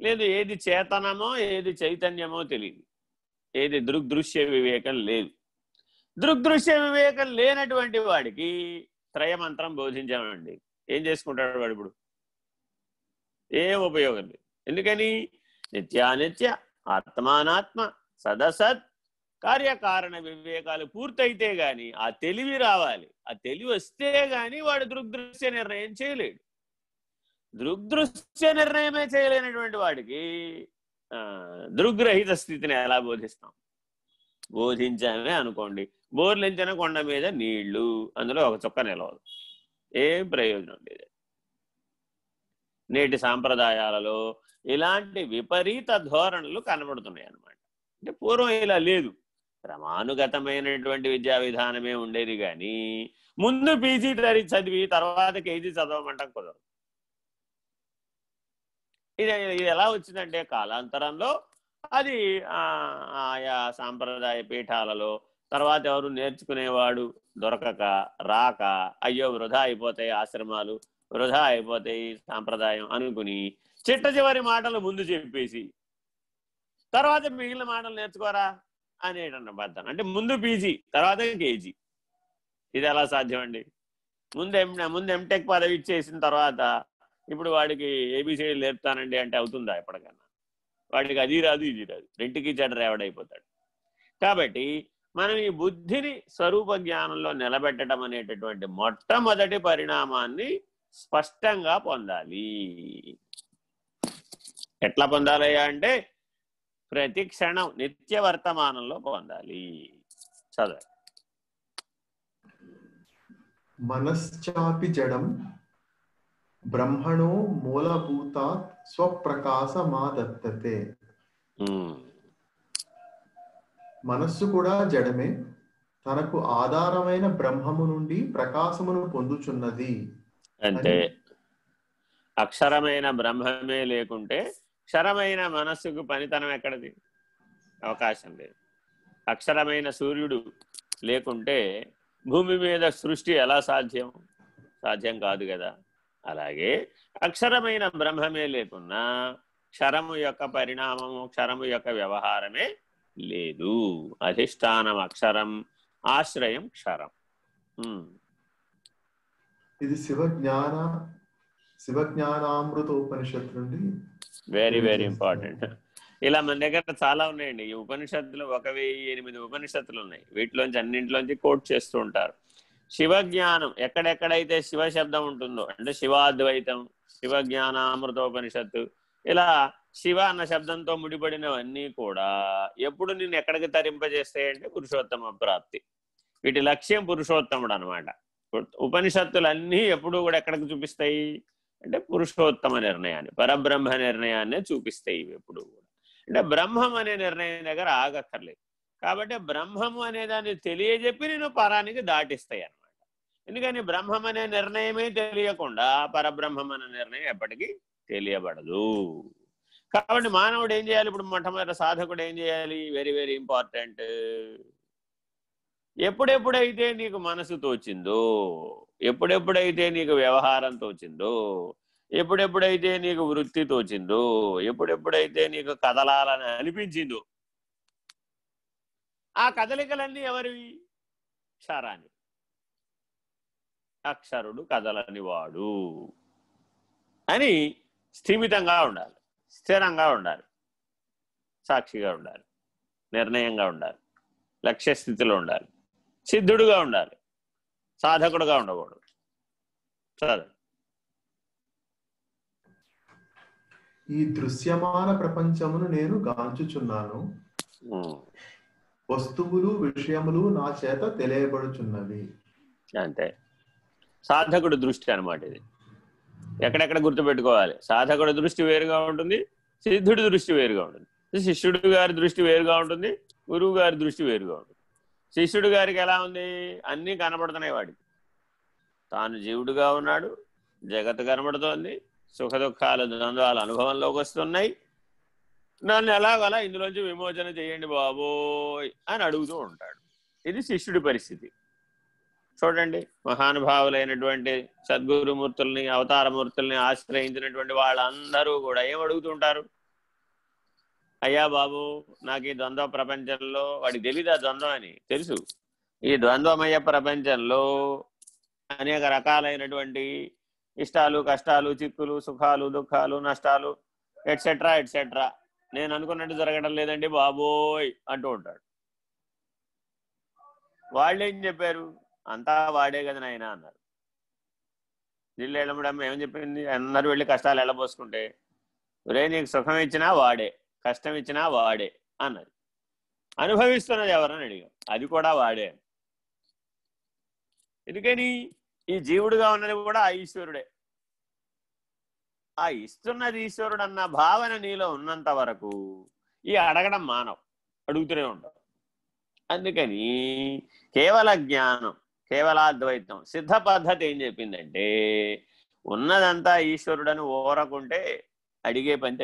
లేదు ఏది చేతనమో ఏది చైతన్యమో తెలియదు ఏది దృగ్దృశ్య వివేకం లేదు. దృగ్దృశ్య వివేకం లేనటువంటి వాడికి త్రయమంత్రం బోధించామండి. ఏం చేసుకుంటాడు వాడు ఇప్పుడు? ఏం ఉపయోగం లేదు. ఎందుకని? నిత్యానిత్య ఆత్మానాత్మ సదసత్ కార్యకారణ వివేకాలు పూర్తయితే గాని ఆ తెలివి రావాలి. ఆ తెలివి వస్తే గాని వాడు దృగ్దృశ్య నిర్ణయం చేయలేడు. దృగ్దృశ్య నిర్ణయమే చేయలేనటువంటి వాడికి దృగ్రహిత స్థితిని ఎలా బోధిస్తాం? బోధించామే అనుకోండి. బోర్లించిన కొండ మీద నీళ్ళు అందులో ఒక చుక్క నిలవదు. ఏం ప్రయోజనం లేదు. నేటి సాంప్రదాయాలలో ఇలాంటి విపరీత ధోరణులు కనబడుతున్నాయి అన్నమాట. అంటే పూర్వం ఇలా లేదు. క్రమానుగతమైనటువంటి విద్యా విధానమే ఉండేది కానీ ముందు పీజీ చదివి తర్వాత కేజీ చదవమంటాం కుదరదు. ఇది ఇది ఎలా వచ్చిందంటే కాలాంతరంలో అది ఆయా సాంప్రదాయ పీఠాలలో తర్వాత ఎవరు నేర్చుకునేవాడు దొరకక రాక అయ్యో వృధా అయిపోతాయి ఆశ్రమాలు వృధా అయిపోతాయి సాంప్రదాయం అనుకుని చిట్ట చివరి మాటలు ముందు చెప్పేసి తర్వాత మిగిలిన మాటలు నేర్చుకోరా అనేటన్న బద్దం అంటే ముందు పీజీ తర్వాత కేజీ. ఇది ఎలా సాధ్యం అండి ముందు ఎం ముందు ఎంటెక్ పదవి ఇచ్చేసిన తర్వాత ఇప్పుడు వాడికి ఏబిసిడీ నేర్పుతానండి అంటే అవుతుందా ఎప్పటికన్నా? వాడికి అది రాదు ఇది రాదు. రెంటికి చెడ్డ రేవడైపోతాడు కాబట్టి మనం ఈ బుద్ధిని స్వరూప జ్ఞానంలో నిలబెట్టడం అనేటటువంటి మొట్టమొదటి పరిణామాన్ని స్పష్టంగా పొందాలి. ఎట్లా పొందాలయ్యా అంటే ప్రతి క్షణం నిత్య వర్తమానంలో పొందాలి. చదవ మనశ్చాపి జడం బ్రహ్మణో మూలభూతాత్ స్వప్రకాశమాదత్తతే మనస్సు కూడా జడమే తనకు ఆధారమైన బ్రహ్మము నుండి ప్రకాశమును పొందుచున్నది అంతే అక్షరమైన బ్రహ్మమే లేకుంటే క్షరమైన మనస్సుకు పనితనం ఎక్కడది అవకాశం లేదు అక్షరమైన సూర్యుడు లేకుంటే భూమి మీద సృష్టి ఎలా సాధ్యం సాధ్యం కాదు కదా అలాగే అక్షరమైన బ్రహ్మమే లేకున్నా క్షరము యొక్క పరిణామము క్షరము యొక్క వ్యవహారమే లేదు. అధిష్టానం అక్షరం ఆశ్రయం క్షరం. ఇది శివ జ్ఞాన శివ జ్ఞానామృత ఉపనిషత్తు నుండి వెరీ వెరీ ఇంపార్టెంట్ ఇలా మన దగ్గర చాలా ఉన్నాయండి. ఈ ఉపనిషత్తులు ఒక వెయ్యి ఎనిమిది ఉపనిషత్తులు ఉన్నాయి. వీటిలోంచి అన్నింటిలోంచి కోట్ చేస్తూ ఉంటారు. శివ జ్ఞానం ఎక్కడెక్కడైతే శివ శబ్దం ఉంటుందో అంటే శివాద్వైతం శివజ్ఞానామృతోపనిషత్తు ఇలా శివ అన్న శబ్దంతో ముడిపడినవన్నీ కూడా ఎప్పుడు నిన్ను ఎక్కడికి తరింపజేస్తాయంటే పురుషోత్తమ ప్రాప్తి. వీటి లక్ష్యం పురుషోత్తముడు అనమాట ఉపనిషత్తులన్నీ ఎప్పుడు కూడా ఎక్కడికి చూపిస్తాయి? అంటే పురుషోత్తమ నిర్ణయాన్ని పరబ్రహ్మ నిర్ణయాన్ని చూపిస్తాయి ఇవి ఎప్పుడు కూడా. అంటే బ్రహ్మం అనే నిర్ణయం దగ్గర ఆగక్కర్లేదు. కాబట్టి బ్రహ్మము అనే దాన్ని తెలియజెప్పి నేను పరానికి దాటిస్తాయి అనమాట ఎందుకని బ్రహ్మం అనే నిర్ణయమే తెలియకుండా పరబ్రహ్మం అనే నిర్ణయం ఎప్పటికీ తెలియబడదు. కాబట్టి మానవుడు ఏం చేయాలి? ఇప్పుడు మొట్టమొదటి సాధకుడు ఏం చేయాలి? Very very important. ఎప్పుడెప్పుడైతే నీకు మనసు తోచిందో ఎప్పుడెప్పుడైతే నీకు వ్యవహారం తోచిందో ఎప్పుడెప్పుడైతే నీకు వృత్తి తోచిందో ఎప్పుడెప్పుడైతే నీకు కదలాలని అనిపించిందో ఆ కదలికలన్నీ ఎవరివి? క్షరాని అక్షరుడు కదలని వాడు అని స్థిమితంగా ఉండాలి. స్థిరంగా ఉండాలి. సాక్షిగా ఉండాలి. నిర్ణయంగా ఉండాలి. లక్ష్య స్థితిలో ఉండాలి. సిద్ధుడుగా ఉండాలి. సాధకుడుగా ఉండకూడదు. చదువు ఈ దృశ్యమాన ప్రపంచమును నేను గాంచుచున్నాను. వస్తువులు విషయములు నా చేత తెలియబడుచున్నవి. అంతే. సాధకుడు దృష్టి అనమాట ఇది. ఎక్కడెక్కడ గుర్తుపెట్టుకోవాలి? సాధకుడి దృష్టి వేరుగా ఉంటుంది సిద్ధుడి దృష్టి వేరుగా ఉంటుంది. శిష్యుడు గారి దృష్టి వేరుగా ఉంటుంది గురువు గారి దృష్టి వేరుగా ఉంటుంది. శిష్యుడు గారికి ఎలా ఉంది? అన్నీ కనబడుతున్నాయి వాడికి. తాను జీవుడుగా ఉన్నాడు జగత్తు కనబడుతోంది సుఖ దుఃఖాలు ద్వంద్వాలు అనుభవంలోకి వస్తున్నాయి. నన్ను ఎలాగలా ఇందులోంచి విమోచన చేయండి బాబోయ్ అని అడుగుతూ ఉంటాడు. ఇది శిష్యుడి పరిస్థితి. చూడండి మహానుభావులైనటువంటి సద్గురుమూర్తుల్ని అవతారమూర్తుల్ని ఆశ్రయించినటువంటి వాళ్ళందరూ కూడా ఏం అడుగుతుంటారు? అయ్యా బాబు నాకు ఈ ద్వంద్వ ప్రపంచంలో వాడికి తెలియదు ఆ ద్వంద్వం అని? తెలుసు. ఈ ద్వంద్వమయ ప్రపంచంలో అనేక రకాలైనటువంటి ఇష్టాలు కష్టాలు చిక్కులు సుఖాలు దుఃఖాలు నష్టాలు ఎట్సెట్రా ఎట్సెట్రా నేను అనుకున్నట్టు జరగడం లేదండి బాబోయ్ అంటూ ఉంటాడు. వాళ్ళు ఏం చెప్పారు? అంతా వాడే కదా నాయన అన్నారు. నీళ్ళు వెళ్ళమడం ఏమని చెప్పింది? అందరూ వెళ్ళి కష్టాలు వెళ్ళబోసుకుంటే ఒరే నీకు సుఖం ఇచ్చినా వాడే కష్టం ఇచ్చినా వాడే అన్నది అనుభవిస్తున్నది ఎవరని అడిగాం. అది కూడా వాడే. ఎందుకని? ఈ జీవుడుగా ఉన్నది కూడా ఆ ఈశ్వరుడే. ఆ ఇస్తున్నది ఈశ్వరుడు అన్న భావన నీలో ఉన్నంత వరకు ఈ అడగడం మానవు. అడుగుతూనే ఉంటావు. అందుకని కేవల జ్ఞానం కేవలాద్వైతం సిద్ధ పద్ధతి ఏం చెప్పిందంటే ఉన్నదంతా ఈశ్వరుడని ఓరకుంటే అడిగే పని